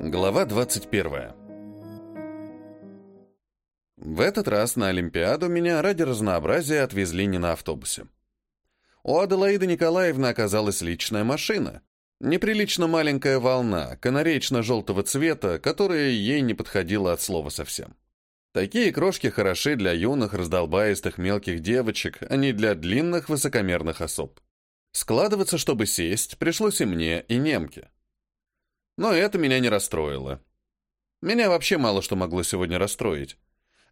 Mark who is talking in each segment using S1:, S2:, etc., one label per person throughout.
S1: Глава 21. В этот раз на Олимпиаду меня ради разнообразия отвезли не на автобусе. У Аделаиды Николаевны оказалась личная машина. Неприлично маленькая волна, канареечно-желтого цвета, которая ей не подходила от слова совсем. Такие крошки хороши для юных, раздолбаистых мелких девочек, а не для длинных, высокомерных особ. Складываться, чтобы сесть, пришлось и мне, и немке. Но это меня не расстроило. Меня вообще мало что могло сегодня расстроить.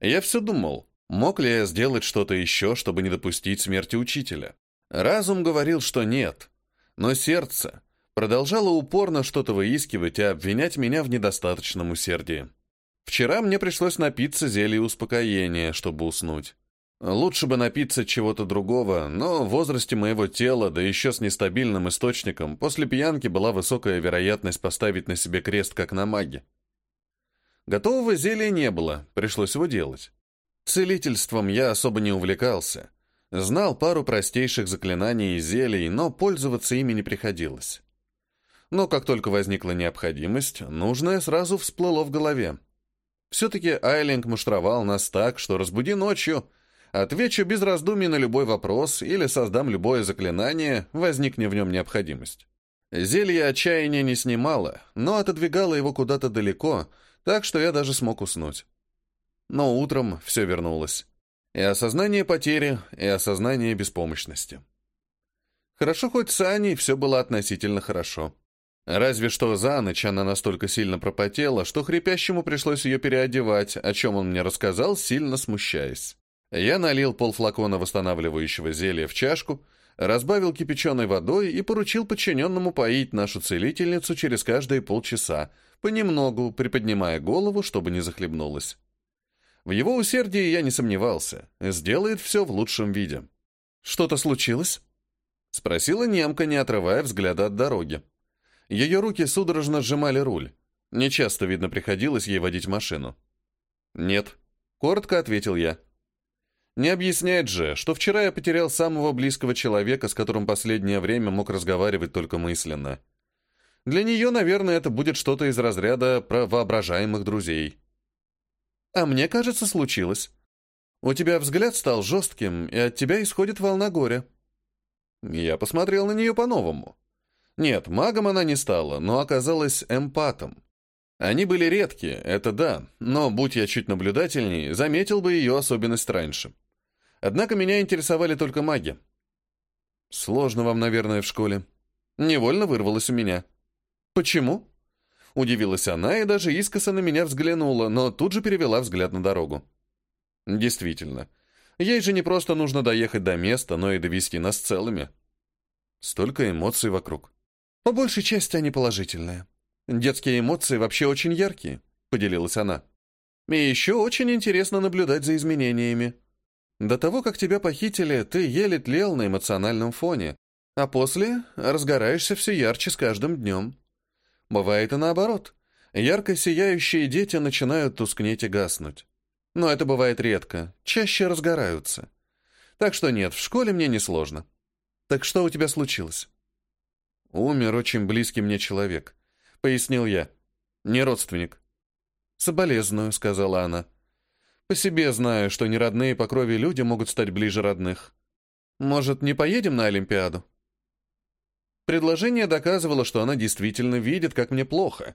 S1: Я все думал, мог ли я сделать что-то еще, чтобы не допустить смерти учителя. Разум говорил, что нет. Но сердце продолжало упорно что-то выискивать и обвинять меня в недостаточном усердии. Вчера мне пришлось напиться зелья успокоения, чтобы уснуть. Лучше бы напиться чего-то другого, но в возрасте моего тела, да еще с нестабильным источником, после пьянки была высокая вероятность поставить на себе крест, как на маге. Готового зелья не было, пришлось его делать. Целительством я особо не увлекался. Знал пару простейших заклинаний и зелий, но пользоваться ими не приходилось. Но как только возникла необходимость, нужное сразу всплыло в голове. Все-таки Айлинг муштровал нас так, что разбуди ночью — Отвечу без раздумий на любой вопрос или создам любое заклинание, возникне в нем необходимость. Зелье отчаяния не снимало, но отодвигало его куда-то далеко, так что я даже смог уснуть. Но утром все вернулось. И осознание потери, и осознание беспомощности. Хорошо хоть с Аней все было относительно хорошо. Разве что за ночь она настолько сильно пропотела, что хрипящему пришлось ее переодевать, о чем он мне рассказал, сильно смущаясь. Я налил полфлакона восстанавливающего зелья в чашку, разбавил кипяченой водой и поручил подчиненному поить нашу целительницу через каждые полчаса, понемногу приподнимая голову, чтобы не захлебнулась. В его усердии я не сомневался, сделает все в лучшем виде. «Что-то случилось?» — спросила немка, не отрывая взгляда от дороги. Ее руки судорожно сжимали руль. Нечасто, видно, приходилось ей водить машину. «Нет», — коротко ответил я. Не объясняет же, что вчера я потерял самого близкого человека, с которым последнее время мог разговаривать только мысленно. Для нее, наверное, это будет что-то из разряда про воображаемых друзей. А мне кажется, случилось. У тебя взгляд стал жестким, и от тебя исходит волна горя. Я посмотрел на нее по-новому. Нет, магом она не стала, но оказалась эмпатом. Они были редкие, это да, но, будь я чуть наблюдательней, заметил бы ее особенность раньше. Однако меня интересовали только маги. Сложно вам, наверное, в школе. Невольно вырвалось у меня. Почему? Удивилась она и даже искоса на меня взглянула, но тут же перевела взгляд на дорогу. Действительно. Ей же не просто нужно доехать до места, но и довести нас целыми. Столько эмоций вокруг. По большей части они положительные. Детские эмоции вообще очень яркие, поделилась она. И еще очень интересно наблюдать за изменениями. До того, как тебя похитили, ты еле тлел на эмоциональном фоне, а после разгораешься все ярче с каждым днем. Бывает и наоборот. Ярко сияющие дети начинают тускнеть и гаснуть. Но это бывает редко, чаще разгораются. Так что нет, в школе мне несложно. Так что у тебя случилось? Умер очень близкий мне человек, пояснил я. Не родственник. Соболезную, сказала она. По себе знаю, что неродные по крови люди могут стать ближе родных. Может, не поедем на Олимпиаду? Предложение доказывало, что она действительно видит, как мне плохо.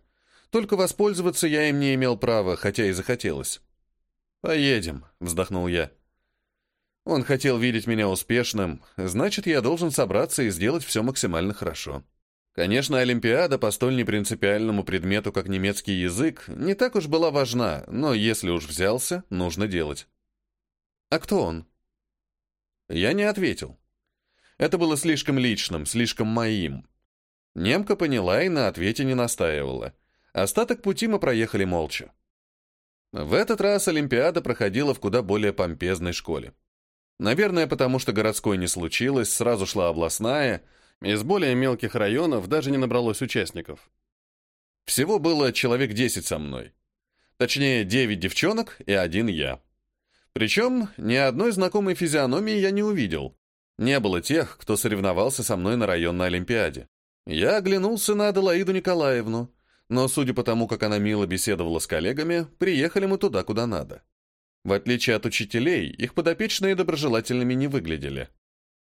S1: Только воспользоваться я им не имел права, хотя и захотелось. «Поедем», — вздохнул я. Он хотел видеть меня успешным, значит, я должен собраться и сделать все максимально хорошо. Конечно, Олимпиада по столь непринципиальному предмету, как немецкий язык, не так уж была важна, но если уж взялся, нужно делать. «А кто он?» Я не ответил. Это было слишком личным, слишком моим. Немка поняла и на ответе не настаивала. Остаток пути мы проехали молча. В этот раз Олимпиада проходила в куда более помпезной школе. Наверное, потому что городской не случилось, сразу шла областная — из более мелких районов даже не набралось участников. Всего было человек 10 со мной. Точнее, 9 девчонок и один я. Причем ни одной знакомой физиономии я не увидел. Не было тех, кто соревновался со мной на районной олимпиаде. Я оглянулся на Аделаиду Николаевну. Но судя по тому, как она мило беседовала с коллегами, приехали мы туда, куда надо. В отличие от учителей, их подопечные доброжелательными не выглядели.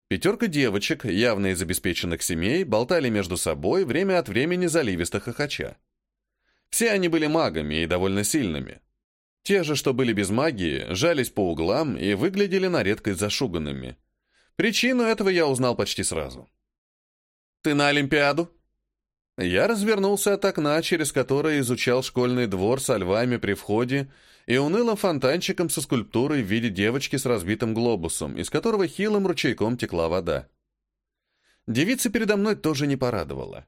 S1: Пятерка девочек, явно из обеспеченных семей, болтали между собой, время от времени заливисто хохоча. Все они были магами и довольно сильными. Те же, что были без магии, жались по углам и выглядели на редкость зашуганными. Причину этого я узнал почти сразу. «Ты на Олимпиаду?» Я развернулся от окна, через которое изучал школьный двор со львами при входе и унылым фонтанчиком со скульптурой в виде девочки с разбитым глобусом, из которого хилым ручейком текла вода. Девица передо мной тоже не порадовала.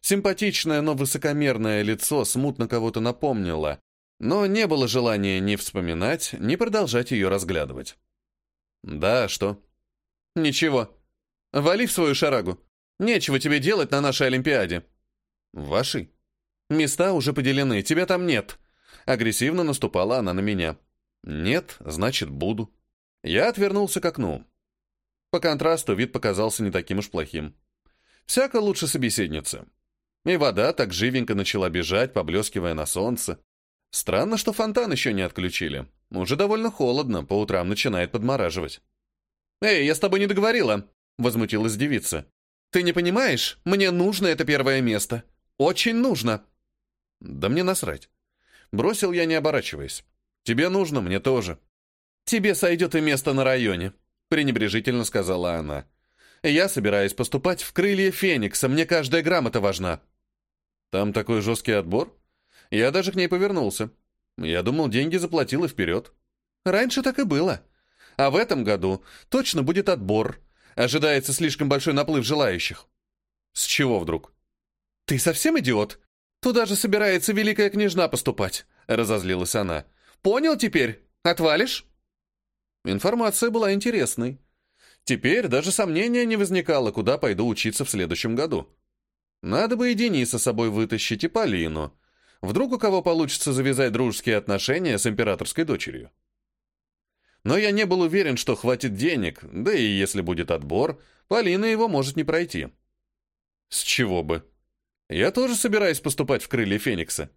S1: Симпатичное, но высокомерное лицо смутно кого-то напомнило, но не было желания ни вспоминать, ни продолжать ее разглядывать. «Да, что?» «Ничего. Вали в свою шарагу. Нечего тебе делать на нашей Олимпиаде». «Вашей?» «Места уже поделены, тебя там нет». Агрессивно наступала она на меня. «Нет, значит, буду». Я отвернулся к окну. По контрасту вид показался не таким уж плохим. Всяко лучше собеседницы. И вода так живенько начала бежать, поблескивая на солнце. Странно, что фонтан еще не отключили. Уже довольно холодно, по утрам начинает подмораживать. «Эй, я с тобой не договорила!» — возмутилась девица. «Ты не понимаешь? Мне нужно это первое место. Очень нужно!» «Да мне насрать!» Бросил я, не оборачиваясь. «Тебе нужно, мне тоже». «Тебе сойдет и место на районе», — пренебрежительно сказала она. «Я собираюсь поступать в крылья Феникса, мне каждая грамота важна». «Там такой жесткий отбор?» Я даже к ней повернулся. Я думал, деньги заплатила вперед. Раньше так и было. А в этом году точно будет отбор. Ожидается слишком большой наплыв желающих. С чего вдруг? Ты совсем идиот? Туда же собирается великая княжна поступать, разозлилась она. Понял теперь? Отвалишь? Информация была интересной. Теперь даже сомнения не возникало, куда пойду учиться в следующем году. Надо бы и Дениса с собой вытащить, и Полину. Вдруг у кого получится завязать дружеские отношения с императорской дочерью. Но я не был уверен, что хватит денег, да и если будет отбор, Полина его может не пройти. С чего бы? Я тоже собираюсь поступать в крылья Феникса.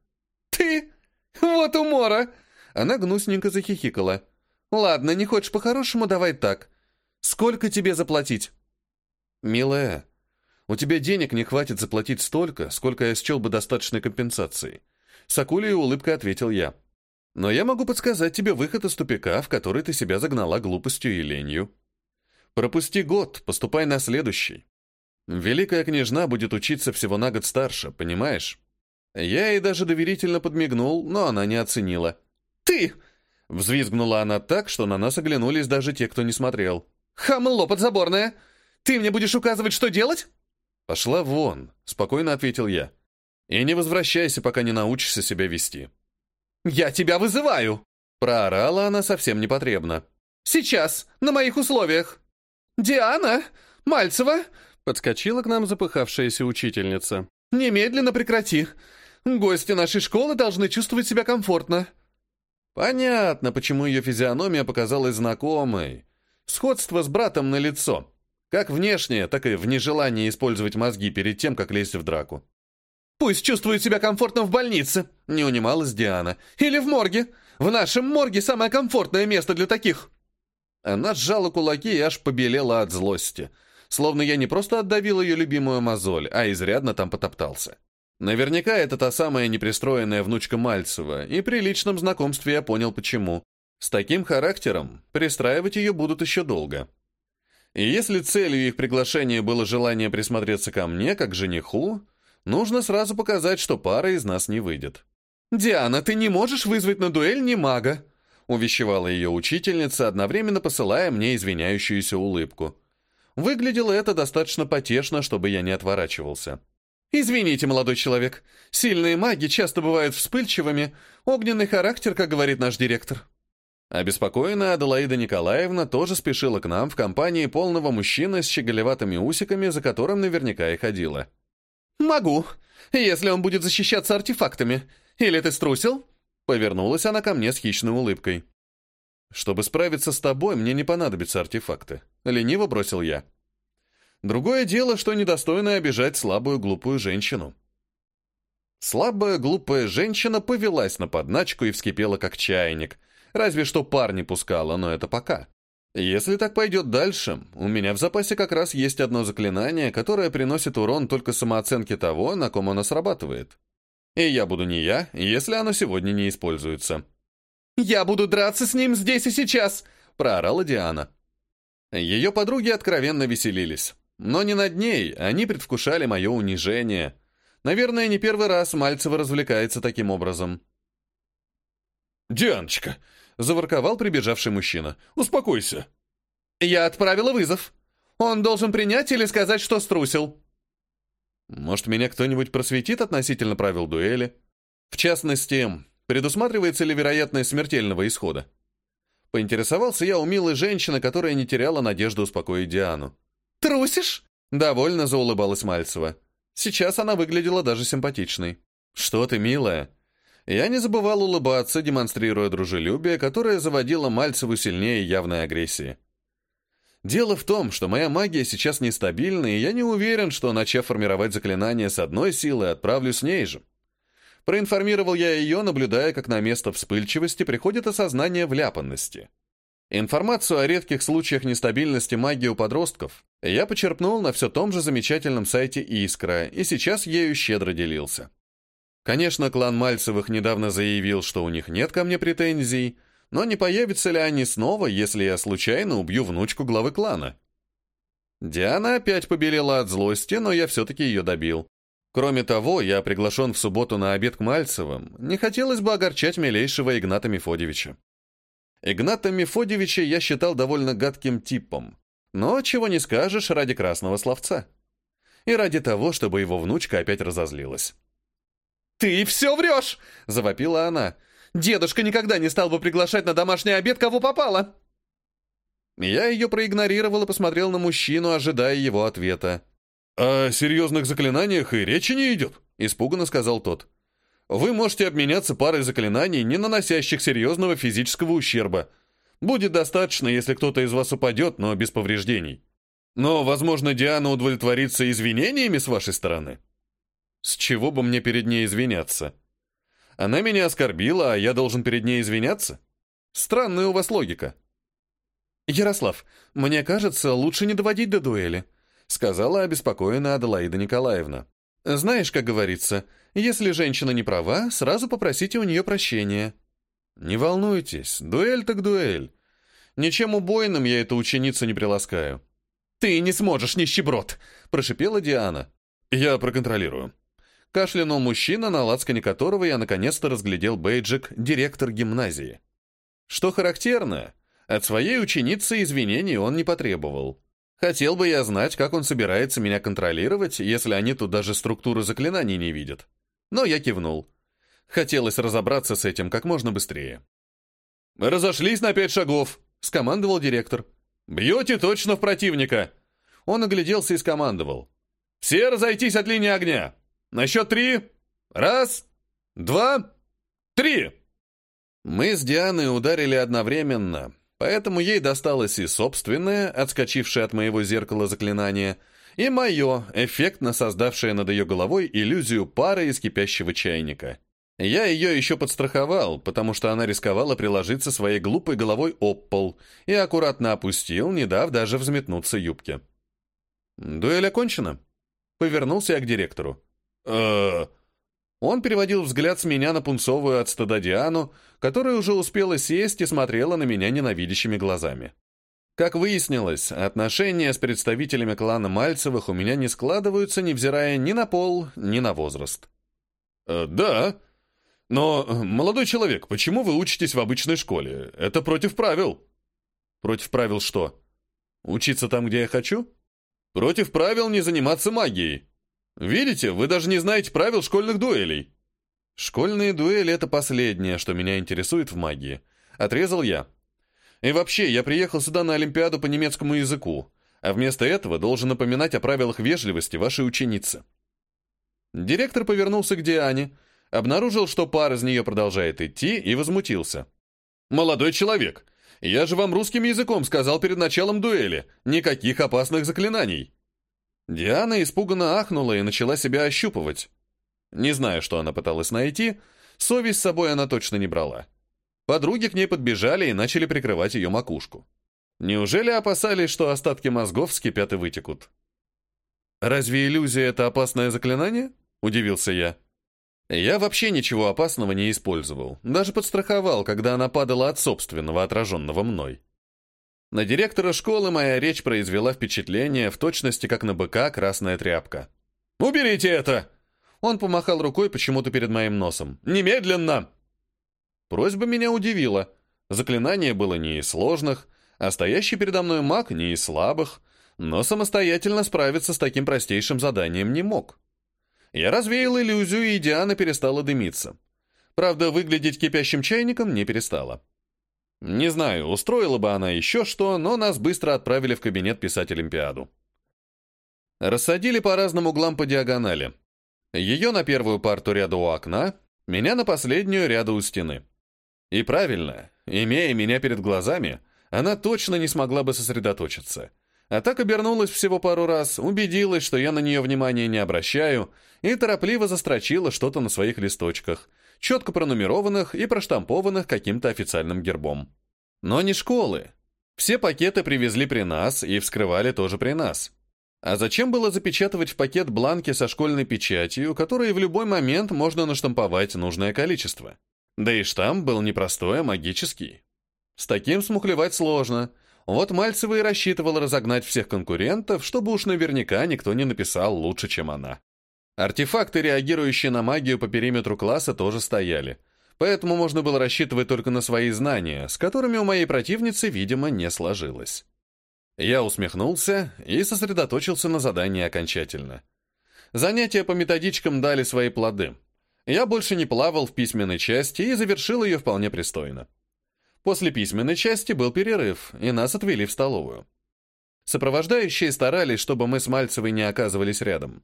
S1: Ты? Вот умора! Она гнусненько захихикала. Ладно, не хочешь по-хорошему, давай так. Сколько тебе заплатить? Милая, у тебя денег не хватит заплатить столько, сколько я счел бы достаточной компенсацией. С акулей улыбкой ответил я. Но я могу подсказать тебе выход из тупика, в который ты себя загнала глупостью и ленью. Пропусти год, поступай на следующий. Великая княжна будет учиться всего на год старше, понимаешь? Я ей даже доверительно подмигнул, но она не оценила. «Ты!» — взвизгнула она так, что на нас оглянулись даже те, кто не смотрел. «Хамло подзаборное! Ты мне будешь указывать, что делать?» «Пошла вон», — спокойно ответил я. И не возвращайся, пока не научишься себя вести». «Я тебя вызываю!» Проорала она совсем непотребно. «Сейчас, на моих условиях!» «Диана! Мальцева!» Подскочила к нам запыхавшаяся учительница. «Немедленно прекрати! Гости нашей школы должны чувствовать себя комфортно!» Понятно, почему ее физиономия показалась знакомой. Сходство с братом на лицо. Как внешнее, так и в нежелании использовать мозги перед тем, как лезть в драку. Пусть чувствует себя комфортно в больнице», — не унималась Диана. «Или в морге. В нашем морге самое комфортное место для таких». Она сжала кулаки и аж побелела от злости. Словно я не просто отдавил ее любимую мозоль, а изрядно там потоптался. Наверняка это та самая непристроенная внучка Мальцева, и при личном знакомстве я понял почему. С таким характером пристраивать ее будут еще долго. И если целью их приглашения было желание присмотреться ко мне, как жениху, нужно сразу показать, что пара из нас не выйдет. «Диана, ты не можешь вызвать на дуэль ни мага», увещевала ее учительница, одновременно посылая мне извиняющуюся улыбку. Выглядело это достаточно потешно, чтобы я не отворачивался. «Извините, молодой человек, сильные маги часто бывают вспыльчивыми, огненный характер, как говорит наш директор». Обеспокоенная Аделаида Николаевна тоже спешила к нам в компании полного мужчины с щеголеватыми усиками, за которым наверняка и ходила. «Могу, если он будет защищаться артефактами. Или ты струсил?» Повернулась она ко мне с хищной улыбкой. «Чтобы справиться с тобой, мне не понадобятся артефакты», — лениво бросил я. Другое дело, что недостойно обижать слабую глупую женщину. Слабая, глупая женщина повелась на подначку и вскипела как чайник. Разве что пар не пускала, но это пока. Если так пойдет дальше, у меня в запасе как раз есть одно заклинание, которое приносит урон только самооценке того, на ком оно срабатывает. И я буду не я, если оно сегодня не используется.
S2: «Я буду драться с ним здесь и сейчас!» — проорала Диана.
S1: Ее подруги откровенно веселились. Но не над ней, они предвкушали мое унижение. Наверное, не первый раз Мальцева развлекается таким образом.
S3: «Дианочка!» — заворковал прибежавший мужчина. «Успокойся!»
S2: «Я отправила вызов. Он должен принять или сказать, что струсил?»
S1: «Может, меня кто-нибудь просветит относительно правил дуэли? В частности, предусматривается ли вероятность смертельного исхода?» Поинтересовался я у милой женщины, которая не теряла надежды успокоить Диану.
S2: «Трусишь?»
S1: — довольно заулыбалась Мальцева. Сейчас она выглядела даже симпатичной. «Что ты, милая?» Я не забывал улыбаться, демонстрируя дружелюбие, которое заводило Мальцеву сильнее явной агрессии. Дело в том, что моя магия сейчас нестабильна, и я не уверен, что, начав формировать заклинание с одной силой, отправлю с ней же. Проинформировал я ее, наблюдая, как на место вспыльчивости приходит осознание вляпанности. Информацию о редких случаях нестабильности магии у подростков я почерпнул на все том же замечательном сайте «Искра» и сейчас ею щедро делился. Конечно, клан Мальцевых недавно заявил, что у них нет ко мне претензий, но не появятся ли они снова, если я случайно убью внучку главы клана? Диана опять побелела от злости, но я все-таки ее добил. Кроме того, я приглашен в субботу на обед к Мальцевым. Не хотелось бы огорчать милейшего Игната Мефодьевича. Игната Мефодьевича я считал довольно гадким типом, но чего не скажешь ради красного словца. И ради того, чтобы его внучка опять разозлилась.
S2: «Ты все врешь!» — завопила она. «Дедушка никогда не стал бы приглашать на домашний обед, кого попало!»
S1: Я ее проигнорировал и посмотрел на мужчину, ожидая его ответа.
S3: «О серьезных заклинаниях и речи не идет», — испуганно сказал тот. «Вы можете обменяться парой заклинаний, не наносящих серьезного физического ущерба. Будет достаточно, если кто-то из вас упадет, но без повреждений. Но, возможно, Диана удовлетворится извинениями с вашей стороны». «С чего бы мне перед ней извиняться? Она меня оскорбила, а я должен перед ней извиняться? Странная у вас логика».
S2: «Ярослав, мне кажется, лучше не доводить до дуэли», сказала обеспокоенная Аделаида Николаевна. «Знаешь, как говорится, если женщина не права, сразу попросите у нее прощения».
S1: «Не волнуйтесь, дуэль так дуэль. Ничем убойным я эту ученицу не приласкаю».
S2: «Ты не сможешь, нищеброд!» – прошипела Диана.
S1: «Я проконтролирую». Кашлянул мужчина, на лацкане которого я наконец-то разглядел бейджик «директор гимназии». Что характерно, от своей ученицы извинений он не потребовал. Хотел бы я знать, как он собирается меня контролировать, если они тут даже структуру заклинаний не видят. Но я кивнул. Хотелось разобраться с этим как можно быстрее.
S3: «Разошлись на пять шагов», — скомандовал директор. «Бьете точно в противника».
S1: Он огляделся и скомандовал.
S3: «Все разойтись от линии огня. На счет три. Раз, два, три».
S1: Мы с Дианой ударили одновременно, Поэтому ей досталось и собственное, отскочившее от моего зеркала заклинание, и мое, эффектно создавшее над ее головой иллюзию пары из кипящего чайника. Я ее еще подстраховал, потому что она рисковала приложиться своей глупой головой об пол и аккуратно опустил, не дав даже взметнуться юбке. «Дуэль окончена?» Повернулся я к директору.
S3: э
S1: он переводил взгляд с меня на пунцовую от стыда Диану, которая уже успела сесть и смотрела на меня ненавидящими глазами. Как выяснилось, отношения с представителями клана Мальцевых у меня не складываются, невзирая ни на пол, ни на возраст.
S3: «Э, «Да. Но, молодой человек, почему вы учитесь в обычной школе? Это против правил».
S1: «Против правил что? Учиться там, где я хочу?»
S3: «Против правил не заниматься магией. Видите, вы даже не знаете правил школьных дуэлей.
S1: Школьные дуэли — это последнее, что меня интересует в магии. Отрезал я. И вообще, я приехал сюда на Олимпиаду по немецкому языку, а вместо этого должен напоминать о правилах вежливости вашей ученицы. Директор повернулся к Диане, обнаружил, что пар из нее продолжает идти, и возмутился.
S3: «Молодой человек, я же вам русским языком сказал перед началом дуэли. Никаких опасных заклинаний».
S1: Диана испуганно ахнула и начала себя ощупывать. Не знаю, что она пыталась найти, совесть с собой она точно не брала. Подруги к ней подбежали и начали прикрывать ее макушку. Неужели опасались, что остатки мозгов вскипят и вытекут? «Разве иллюзия — это опасное заклинание?» — удивился я. Я вообще ничего опасного не использовал, даже подстраховал, когда она падала от собственного, отраженного мной. На директора школы моя речь произвела впечатление в точности, как на быка красная тряпка. «Уберите это!» Он помахал рукой почему-то перед моим носом. «Немедленно!» Просьба меня удивила. Заклинание было не из сложных, а стоящий передо мной маг не из слабых, но самостоятельно справиться с таким простейшим заданием не мог. Я развеял иллюзию, и Диана перестала дымиться. Правда, выглядеть кипящим чайником не перестала. Не знаю, устроила бы она еще что, но нас быстро отправили в кабинет писать Олимпиаду. Рассадили по разным углам по диагонали. Ее на первую парту ряда у окна, меня на последнюю ряда у стены. И правильно, имея меня перед глазами, она точно не смогла бы сосредоточиться. А так обернулась всего пару раз, убедилась, что я на нее внимания не обращаю, и торопливо застрочила что-то на своих листочках, четко пронумерованных и проштампованных каким-то официальным гербом. Но не школы. Все пакеты привезли при нас и вскрывали тоже при нас. А зачем было запечатывать в пакет бланки со школьной печатью, которые в любой момент можно наштамповать нужное количество? Да и штамп был непростой, а магический. С таким смухлевать сложно. Вот Мальцева и рассчитывала разогнать всех конкурентов, чтобы уж наверняка никто не написал лучше, чем она. Артефакты, реагирующие на магию по периметру класса, тоже стояли. Поэтому можно было рассчитывать только на свои знания, с которыми у моей противницы, видимо, не сложилось. Я усмехнулся и сосредоточился на задании окончательно. Занятия по методичкам дали свои плоды. Я больше не плавал в письменной части и завершил ее вполне пристойно. После письменной части был перерыв, и нас отвели в столовую. Сопровождающие старались, чтобы мы с Мальцевой не оказывались рядом.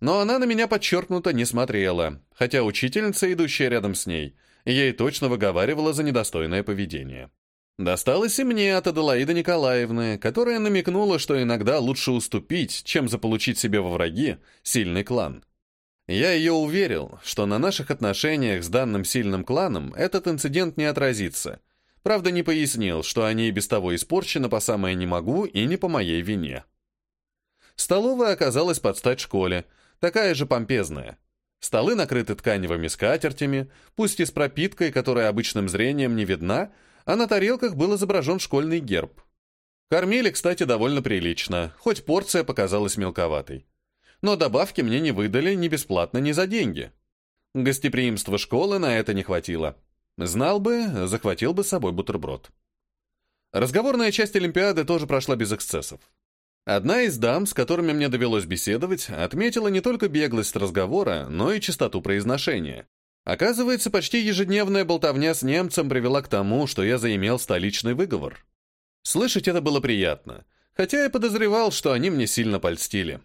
S1: Но она на меня подчеркнуто не смотрела, хотя учительница, идущая рядом с ней, ей точно выговаривала за недостойное поведение. Досталось и мне от Аделаиды Николаевны, которая намекнула, что иногда лучше уступить, чем заполучить себе во враги сильный клан. Я ее уверил, что на наших отношениях с данным сильным кланом этот инцидент не отразится. Правда, не пояснил, что они и без того испорчены по самое не могу и не по моей вине. Столовая оказалась под стать школе, такая же помпезная. Столы накрыты тканевыми скатертями, пусть и с пропиткой, которая обычным зрением не видна, а на тарелках был изображен школьный герб. Кормили, кстати, довольно прилично, хоть порция показалась мелковатой. Но добавки мне не выдали ни бесплатно, ни за деньги. Гостеприимства школы на это не хватило. Знал бы, захватил бы с собой бутерброд. Разговорная часть Олимпиады тоже прошла без эксцессов. Одна из дам, с которыми мне довелось беседовать, отметила не только беглость разговора, но и чистоту произношения. Оказывается, почти ежедневная болтовня с немцем привела к тому, что я заимел столичный выговор. Слышать это было приятно, хотя я подозревал, что они мне сильно польстили.